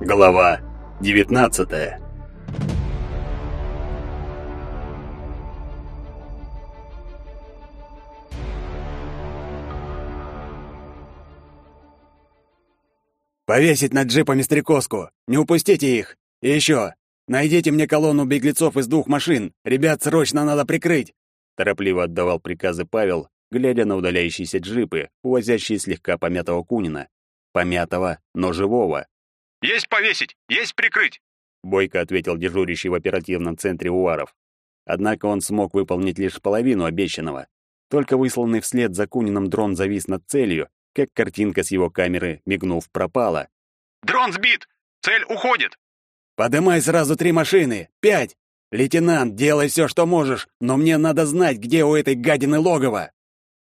Глава 19 «Повесить над джипами стрекозку! Не упустите их! И еще! Найдите мне колонну беглецов из двух машин! Ребят срочно надо прикрыть!» Торопливо отдавал приказы Павел, глядя на удаляющиеся джипы, увозящие слегка помятого Кунина. Помятого, но живого. «Есть повесить! Есть прикрыть!» Бойко ответил дежурящий в оперативном центре Уваров. Однако он смог выполнить лишь половину обещанного. Только высланный вслед за Кунином дрон завис над целью, как картинка с его камеры, мигнув, пропала. «Дрон сбит! Цель уходит!» «Подымай сразу три машины! Пять! Лейтенант, делай все, что можешь, но мне надо знать, где у этой гадины логово!»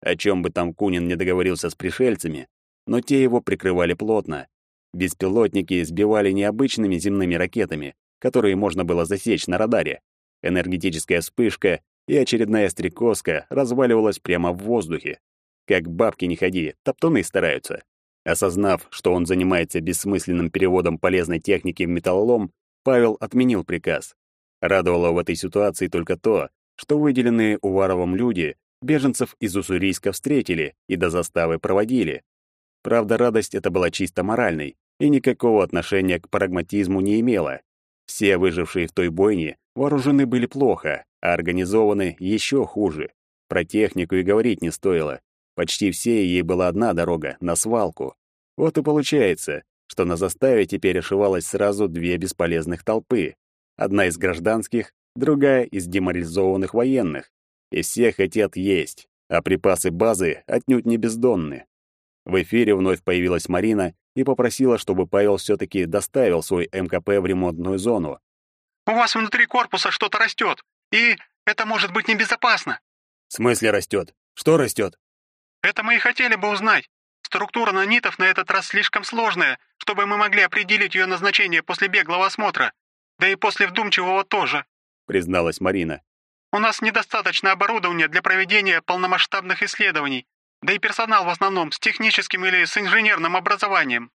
О чем бы там Кунин не договорился с пришельцами, но те его прикрывали плотно. Беспилотники сбивали необычными земными ракетами, которые можно было засечь на радаре. Энергетическая вспышка и очередная стрекозка разваливалась прямо в воздухе. Как бабки не ходи, топтуны стараются. Осознав, что он занимается бессмысленным переводом полезной техники в металлолом, Павел отменил приказ. Радовало в этой ситуации только то, что выделенные Уваровым люди беженцев из Уссурийска встретили и до заставы проводили. Правда, радость эта была чисто моральной и никакого отношения к прагматизму не имела. Все выжившие в той бойне вооружены были плохо, а организованы еще хуже. Про технику и говорить не стоило. Почти все ей была одна дорога — на свалку. Вот и получается, что на заставе теперь ошивалось сразу две бесполезных толпы. Одна из гражданских, другая из деморализованных военных. И все хотят есть, а припасы базы отнюдь не бездонны. В эфире вновь появилась Марина и попросила, чтобы Павел все-таки доставил свой МКП в ремонтную зону. «У вас внутри корпуса что-то растет, и это может быть небезопасно». «В смысле растет? Что растет?» Это мы и хотели бы узнать. Структура нанитов на этот раз слишком сложная, чтобы мы могли определить ее назначение после беглого осмотра. Да и после вдумчивого тоже», — призналась Марина. «У нас недостаточно оборудования для проведения полномасштабных исследований, да и персонал в основном с техническим или с инженерным образованием».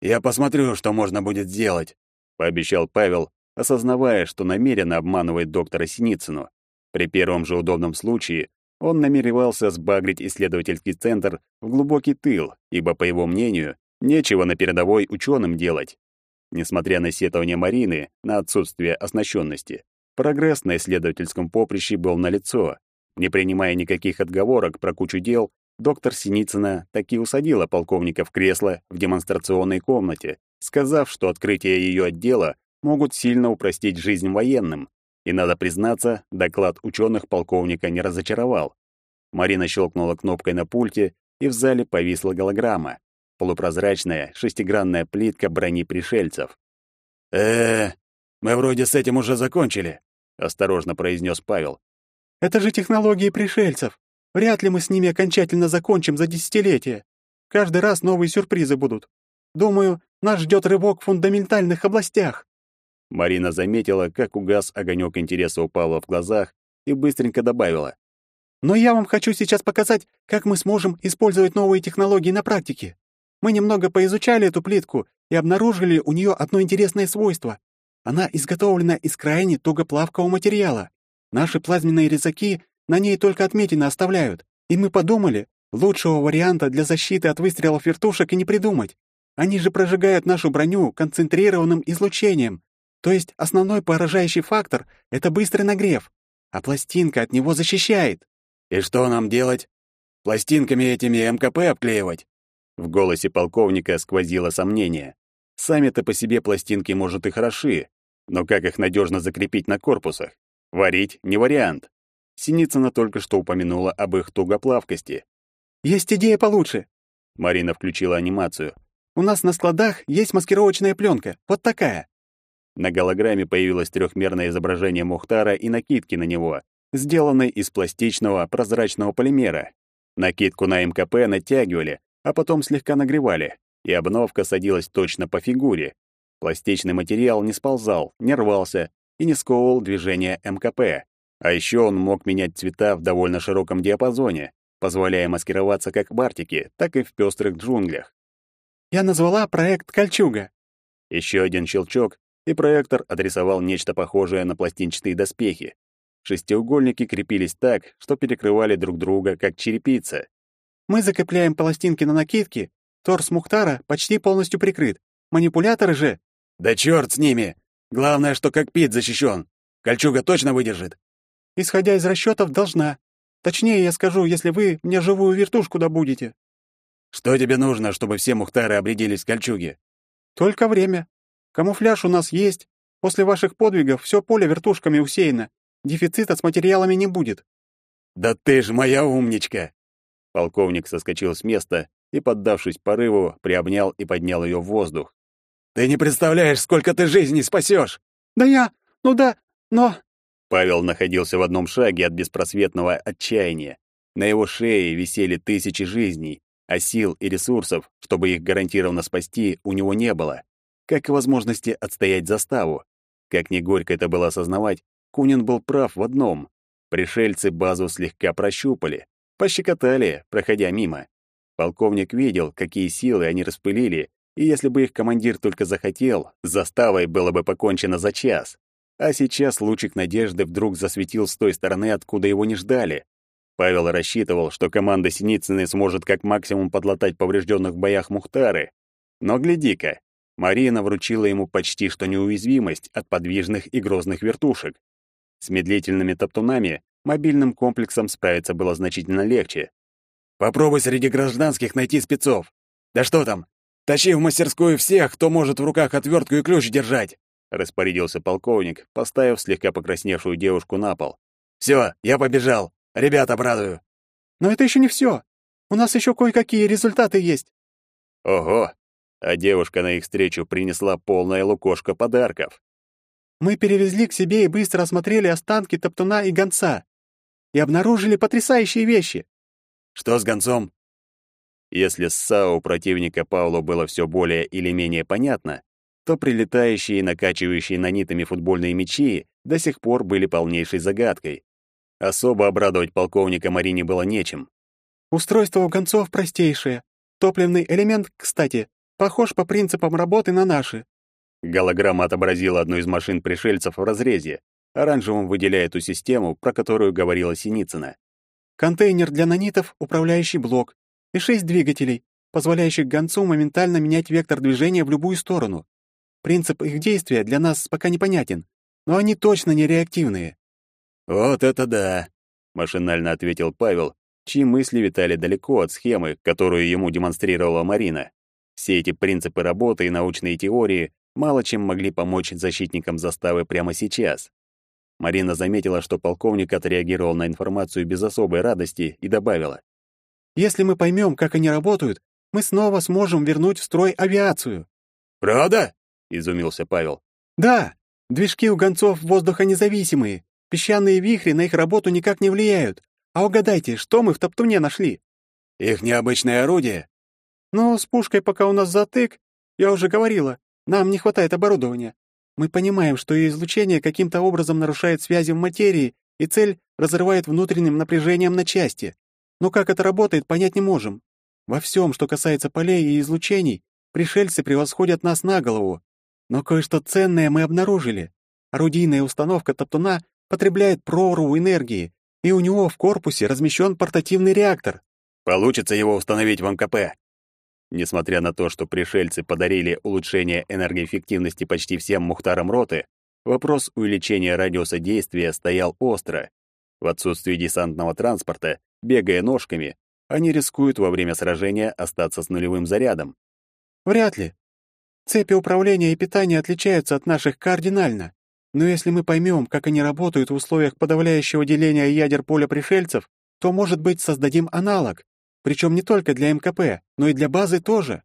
«Я посмотрю, что можно будет сделать», — пообещал Павел, осознавая, что намеренно обманывает доктора Синицыну. При первом же удобном случае он намеревался сбагрить исследовательский центр в глубокий тыл, ибо, по его мнению, нечего на передовой ученым делать. Несмотря на сетование Марины на отсутствие оснащенности, прогресс на исследовательском поприще был налицо. Не принимая никаких отговорок про кучу дел, доктор Синицына таки усадила полковника в кресло в демонстрационной комнате, сказав, что открытие ее отдела могут сильно упростить жизнь военным, и, надо признаться, доклад ученых полковника не разочаровал. Марина щелкнула кнопкой на пульте, и в зале повисла голограмма. Полупрозрачная, шестигранная плитка брони пришельцев. э мы вроде с этим уже закончили», — осторожно произнес Павел. «Это же технологии пришельцев. Вряд ли мы с ними окончательно закончим за десятилетия. Каждый раз новые сюрпризы будут. Думаю, нас ждет рывок в фундаментальных областях». Марина заметила, как угас огонек интереса у Павла в глазах, и быстренько добавила. «Но я вам хочу сейчас показать, как мы сможем использовать новые технологии на практике. Мы немного поизучали эту плитку и обнаружили у нее одно интересное свойство. Она изготовлена из крайне тугоплавкого материала. Наши плазменные резаки на ней только отметины оставляют. И мы подумали, лучшего варианта для защиты от выстрелов вертушек и не придумать. Они же прожигают нашу броню концентрированным излучением, то есть основной поражающий фактор — это быстрый нагрев, а пластинка от него защищает. «И что нам делать? Пластинками этими МКП обклеивать?» В голосе полковника сквозило сомнение. Сами-то по себе пластинки, может, и хороши, но как их надежно закрепить на корпусах? Варить — не вариант. Синицына только что упомянула об их тугоплавкости. «Есть идея получше!» Марина включила анимацию. «У нас на складах есть маскировочная пленка, вот такая. На голограмме появилось трехмерное изображение Мухтара и накидки на него, сделанной из пластичного прозрачного полимера. Накидку на МКП натягивали, а потом слегка нагревали, и обновка садилась точно по фигуре. Пластичный материал не сползал, не рвался и не сковывал движение МКП. А еще он мог менять цвета в довольно широком диапазоне, позволяя маскироваться как в Арктике, так и в пестрых джунглях. Я назвала проект «Кольчуга». Еще один щелчок, и проектор отрисовал нечто похожее на пластинчатые доспехи. Шестиугольники крепились так, что перекрывали друг друга, как черепица. Мы закрепляем пластинки на накидке, торс Мухтара почти полностью прикрыт. Манипуляторы же... Да черт с ними! Главное, что кокпит защищен. Кольчуга точно выдержит. Исходя из расчетов, должна. Точнее, я скажу, если вы мне живую вертушку добудете. Что тебе нужно, чтобы все Мухтары обрядились в кольчуге? Только время. Камуфляж у нас есть. После ваших подвигов все поле вертушками усеяно. Дефицита с материалами не будет. Да ты ж моя умничка. Полковник соскочил с места и, поддавшись порыву, приобнял и поднял ее в воздух. Ты не представляешь, сколько ты жизней спасешь! Да я... Ну да, но... Павел находился в одном шаге от беспросветного отчаяния. На его шее висели тысячи жизней, а сил и ресурсов, чтобы их гарантированно спасти, у него не было. Как и возможности отстоять заставу. Как ни горько это было осознавать, Кунин был прав в одном. Пришельцы базу слегка прощупали, пощекотали, проходя мимо. Полковник видел, какие силы они распылили, и если бы их командир только захотел, заставой было бы покончено за час. А сейчас лучик надежды вдруг засветил с той стороны, откуда его не ждали. Павел рассчитывал, что команда Синицыной сможет как максимум подлатать поврежденных в боях Мухтары. Но гляди-ка, Марина вручила ему почти что неуязвимость от подвижных и грозных вертушек. С медлительными топтунами мобильным комплексом справиться было значительно легче. «Попробуй среди гражданских найти спецов. Да что там, тащи в мастерскую всех, кто может в руках отвертку и ключ держать!» Распорядился полковник, поставив слегка покрасневшую девушку на пол. «Все, я побежал. Ребят обрадую». «Но это еще не все. У нас еще кое-какие результаты есть». Ого! А девушка на их встречу принесла полное лукошко подарков. Мы перевезли к себе и быстро осмотрели останки Топтуна и Гонца. И обнаружили потрясающие вещи. Что с Гонцом? Если с САУ противника Паулу было все более или менее понятно, то прилетающие и накачивающие нанитами футбольные мячи до сих пор были полнейшей загадкой. Особо обрадовать полковника Марине было нечем. Устройство у гонцов простейшее. Топливный элемент, кстати, похож по принципам работы на наши. Голограмма отобразила одну из машин пришельцев в разрезе, оранжевым выделяя ту систему, про которую говорила Синицына. Контейнер для нанитов, управляющий блок и шесть двигателей, позволяющих гонцу моментально менять вектор движения в любую сторону. Принцип их действия для нас пока непонятен, но они точно не реактивные. «Вот это да!» — машинально ответил Павел, чьи мысли витали далеко от схемы, которую ему демонстрировала Марина. Все эти принципы работы и научные теории мало чем могли помочь защитникам заставы прямо сейчас. Марина заметила, что полковник отреагировал на информацию без особой радости и добавила. «Если мы поймем, как они работают, мы снова сможем вернуть в строй авиацию». «Правда?» — изумился Павел. «Да, движки у гонцов воздухонезависимые. Песчаные вихри на их работу никак не влияют. А угадайте, что мы в Топтуне нашли?» «Их необычное орудие?» «Ну, с пушкой пока у нас затык. Я уже говорила, нам не хватает оборудования. Мы понимаем, что ее излучение каким-то образом нарушает связи в материи, и цель разрывает внутренним напряжением на части. Но как это работает, понять не можем. Во всем, что касается полей и излучений, пришельцы превосходят нас на голову. Но кое-что ценное мы обнаружили. Орудийная установка Топтуна потребляет прорву энергии, и у него в корпусе размещен портативный реактор. Получится его установить в МКП. Несмотря на то, что пришельцы подарили улучшение энергоэффективности почти всем мухтарам роты, вопрос увеличения радиуса действия стоял остро. В отсутствии десантного транспорта, бегая ножками, они рискуют во время сражения остаться с нулевым зарядом. Вряд ли. Цепи управления и питания отличаются от наших кардинально. Но если мы поймем, как они работают в условиях подавляющего деления ядер поля пришельцев, то, может быть, создадим аналог. Причем не только для МКП, но и для базы тоже.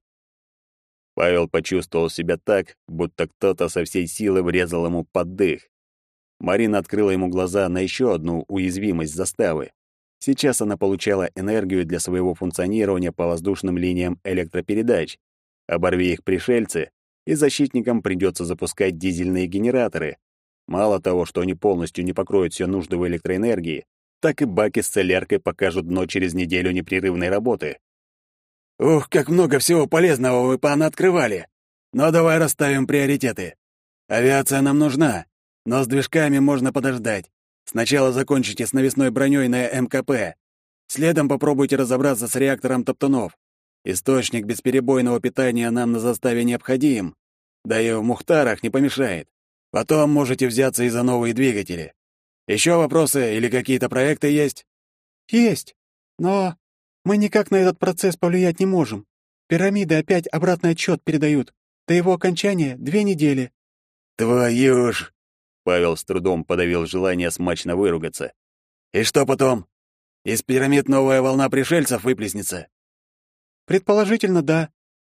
Павел почувствовал себя так, будто кто-то со всей силы врезал ему под дых. Марина открыла ему глаза на еще одну уязвимость заставы. Сейчас она получала энергию для своего функционирования по воздушным линиям электропередач. Оборви их пришельцы, и защитникам придется запускать дизельные генераторы. Мало того, что они полностью не покроют все нужды в электроэнергии, так и баки с соляркой покажут дно через неделю непрерывной работы. Ух, как много всего полезного вы понаоткрывали. Но давай расставим приоритеты. Авиация нам нужна, но с движками можно подождать. Сначала закончите с навесной броней на МКП. Следом попробуйте разобраться с реактором топтунов. Источник бесперебойного питания нам на заставе необходим. Да и в Мухтарах не помешает. Потом можете взяться и за новые двигатели. Еще вопросы или какие-то проекты есть? Есть. Но мы никак на этот процесс повлиять не можем. Пирамиды опять обратный отчет передают. До его окончания две недели. Твою ж! Павел с трудом подавил желание смачно выругаться. И что потом? Из пирамид новая волна пришельцев выплеснется? Предположительно, да.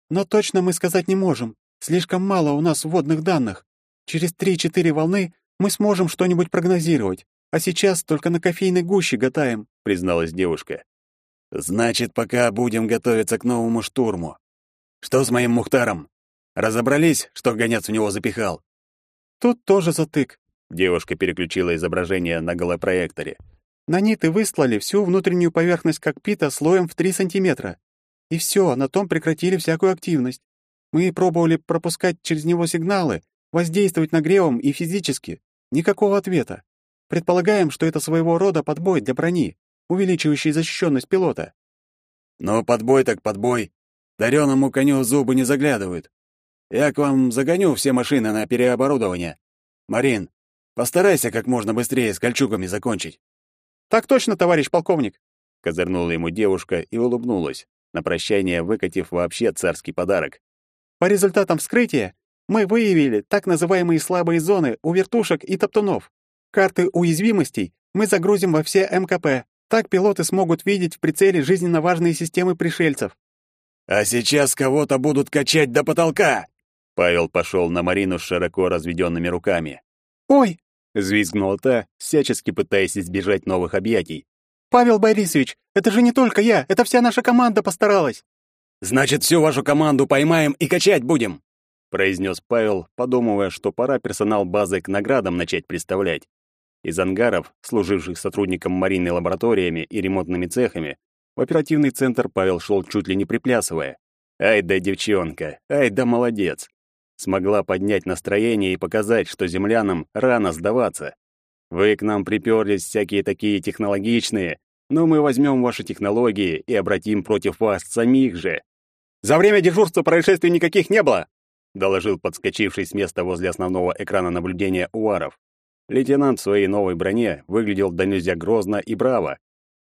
Но точно мы сказать не можем. Слишком мало у нас вводных данных. Через три-четыре волны мы сможем что-нибудь прогнозировать. А сейчас только на кофейной гуще готаем, призналась девушка. Значит, пока будем готовиться к новому штурму. Что с моим Мухтаром? Разобрались, что гонец в него запихал? Тут тоже затык. Девушка переключила изображение на голопроекторе. Наниты выслали всю внутреннюю поверхность кокпита слоем в 3 сантиметра. И все, на том прекратили всякую активность. Мы пробовали пропускать через него сигналы, воздействовать нагревом и физически. Никакого ответа. Предполагаем, что это своего рода подбой для брони, увеличивающий защищенность пилота. Но подбой так подбой. Дареному коню зубы не заглядывают. Я к вам загоню все машины на переоборудование. Марин, постарайся как можно быстрее с кольчугами закончить. Так точно, товарищ полковник. Козырнула ему девушка и улыбнулась, на прощание выкатив вообще царский подарок. По результатам вскрытия мы выявили так называемые слабые зоны у вертушек и топтунов. Карты уязвимостей мы загрузим во все МКП. Так пилоты смогут видеть в прицеле жизненно важные системы пришельцев. А сейчас кого-то будут качать до потолка. Павел пошел на Марину с широко разведенными руками. Ой, взвизгнула та, всячески пытаясь избежать новых объятий. Павел Борисович, это же не только я, это вся наша команда постаралась. Значит, всю вашу команду поймаем и качать будем, произнес Павел, подумывая, что пора персонал базы к наградам начать представлять. Из ангаров, служивших сотрудникам маринной лабораториями и ремонтными цехами, в оперативный центр Павел шел чуть ли не приплясывая. Ай да девчонка, ай да молодец. Смогла поднять настроение и показать, что землянам рано сдаваться. Вы к нам приперлись всякие такие технологичные, но мы возьмем ваши технологии и обратим против вас самих же. За время дежурства происшествий никаких не было, доложил подскочивший с места возле основного экрана наблюдения Уаров. Лейтенант в своей новой броне выглядел до нельзя грозно и браво.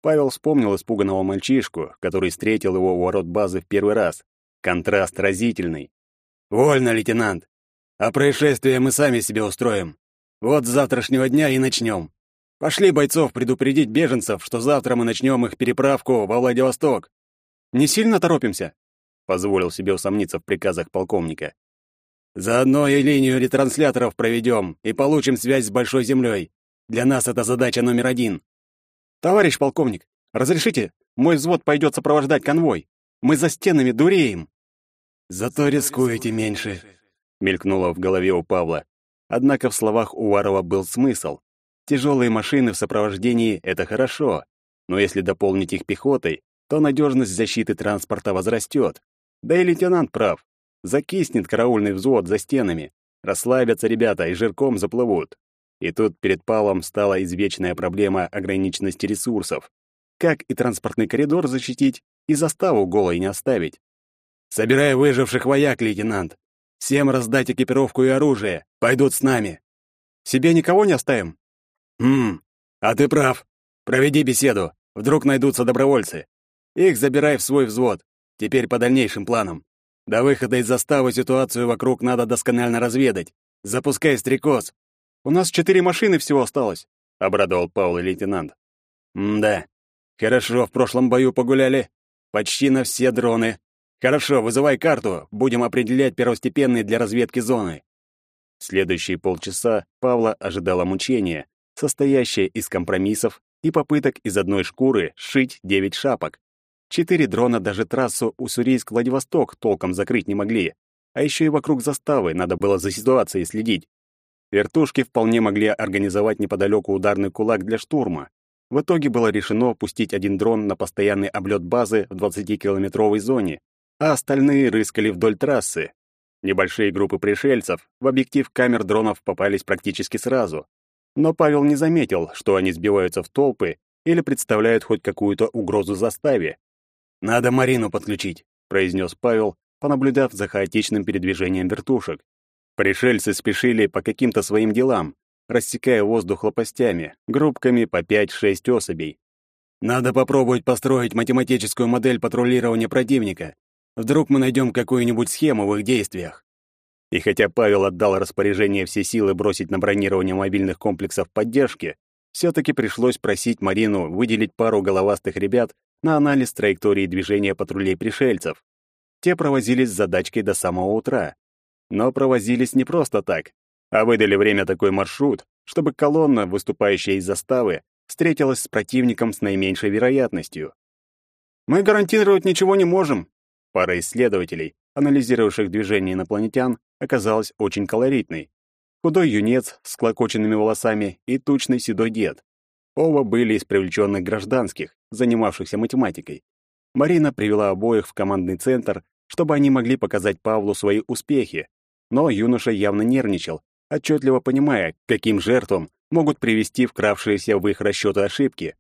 Павел вспомнил испуганного мальчишку, который встретил его у ворот базы в первый раз. Контраст разительный. «Вольно, лейтенант. А происшествие мы сами себе устроим. Вот с завтрашнего дня и начнем. Пошли бойцов предупредить беженцев, что завтра мы начнем их переправку во Владивосток. Не сильно торопимся?» Позволил себе усомниться в приказах полковника. Заодно и линию ретрансляторов проведем и получим связь с Большой Землей. Для нас это задача номер один. Товарищ полковник, разрешите? Мой взвод пойдет сопровождать конвой. Мы за стенами дуреем. Зато рискуете меньше, мелькнуло в голове у Павла. Однако в словах Уварова был смысл. Тяжелые машины в сопровождении — это хорошо, но если дополнить их пехотой, то надежность защиты транспорта возрастет. Да и лейтенант прав. Закиснет караульный взвод за стенами. Расслабятся ребята и жирком заплывут. И тут перед Павлом стала извечная проблема ограниченности ресурсов. Как и транспортный коридор защитить, и заставу голой не оставить. «Собирай выживших вояк, лейтенант. Всем раздать экипировку и оружие. Пойдут с нами. Себе никого не оставим?» «Хм, а ты прав. Проведи беседу. Вдруг найдутся добровольцы. Их забирай в свой взвод. Теперь по дальнейшим планам. До выхода из заставы ситуацию вокруг надо досконально разведать. Запускай стрекоз. У нас четыре машины всего осталось, обрадовал Паул лейтенант. да. Хорошо, в прошлом бою погуляли. Почти на все дроны. Хорошо, вызывай карту, будем определять первостепенные для разведки зоны. Следующие полчаса Павла ожидало мучение, состоящее из компромиссов и попыток из одной шкуры сшить девять шапок. Четыре дрона даже трассу Уссурийск-Владивосток толком закрыть не могли. А еще и вокруг заставы надо было за ситуацией следить. Вертушки вполне могли организовать неподалеку ударный кулак для штурма. В итоге было решено пустить один дрон на постоянный облет базы в 20-километровой зоне, а остальные рыскали вдоль трассы. Небольшие группы пришельцев в объектив камер дронов попались практически сразу. Но Павел не заметил, что они сбиваются в толпы или представляют хоть какую-то угрозу заставе. «Надо Марину подключить», — произнес Павел, понаблюдав за хаотичным передвижением вертушек. Пришельцы спешили по каким-то своим делам, рассекая воздух лопастями, группками по 5-6 особей. «Надо попробовать построить математическую модель патрулирования противника. Вдруг мы найдем какую-нибудь схему в их действиях». И хотя Павел отдал распоряжение все силы бросить на бронирование мобильных комплексов поддержки, все-таки пришлось просить Марину выделить пару головастых ребят на анализ траектории движения патрулей пришельцев. Те провозились с задачкой до самого утра. Но провозились не просто так, а выдали время такой маршрут, чтобы колонна, выступающая из заставы, встретилась с противником с наименьшей вероятностью. «Мы гарантировать ничего не можем», Пара исследователей, анализировавших движение инопланетян, оказалась очень колоритной. Худой юнец с клокоченными волосами и тучный седой дед. Оба были из привлеченных гражданских, занимавшихся математикой. Марина привела обоих в командный центр, чтобы они могли показать Павлу свои успехи. Но юноша явно нервничал, отчетливо понимая, каким жертвам могут привести вкравшиеся в их расчеты ошибки.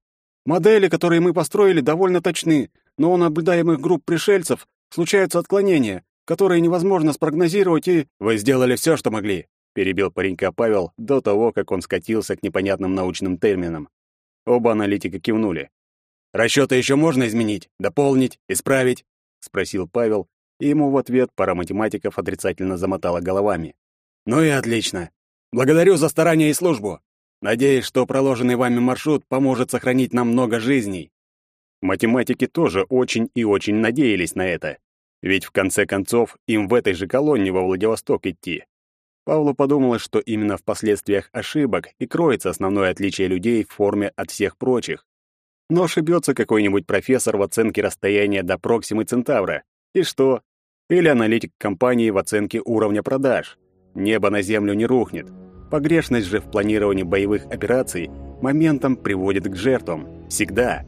«Модели, которые мы построили, довольно точны, но у наблюдаемых групп пришельцев случаются отклонения, которые невозможно спрогнозировать и... Вы сделали все, что могли, перебил паренька Павел до того, как он скатился к непонятным научным терминам. Оба аналитика кивнули. Расчеты еще можно изменить, дополнить, исправить, спросил Павел, и ему в ответ пара математиков отрицательно замотала головами. Ну и отлично. Благодарю за старание и службу. Надеюсь, что проложенный вами маршрут поможет сохранить нам много жизней. Математики тоже очень и очень надеялись на это. Ведь в конце концов им в этой же колонне во Владивосток идти. Павлу подумалось, что именно в последствиях ошибок и кроется основное отличие людей в форме от всех прочих. Но ошибется какой-нибудь профессор в оценке расстояния до Проксимы Центавра. И что? Или аналитик компании в оценке уровня продаж. Небо на землю не рухнет. Погрешность же в планировании боевых операций моментом приводит к жертвам. Всегда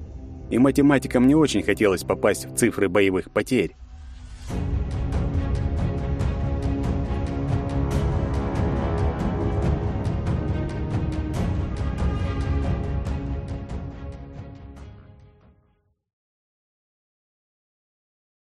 и математикам не очень хотелось попасть в цифры боевых потерь.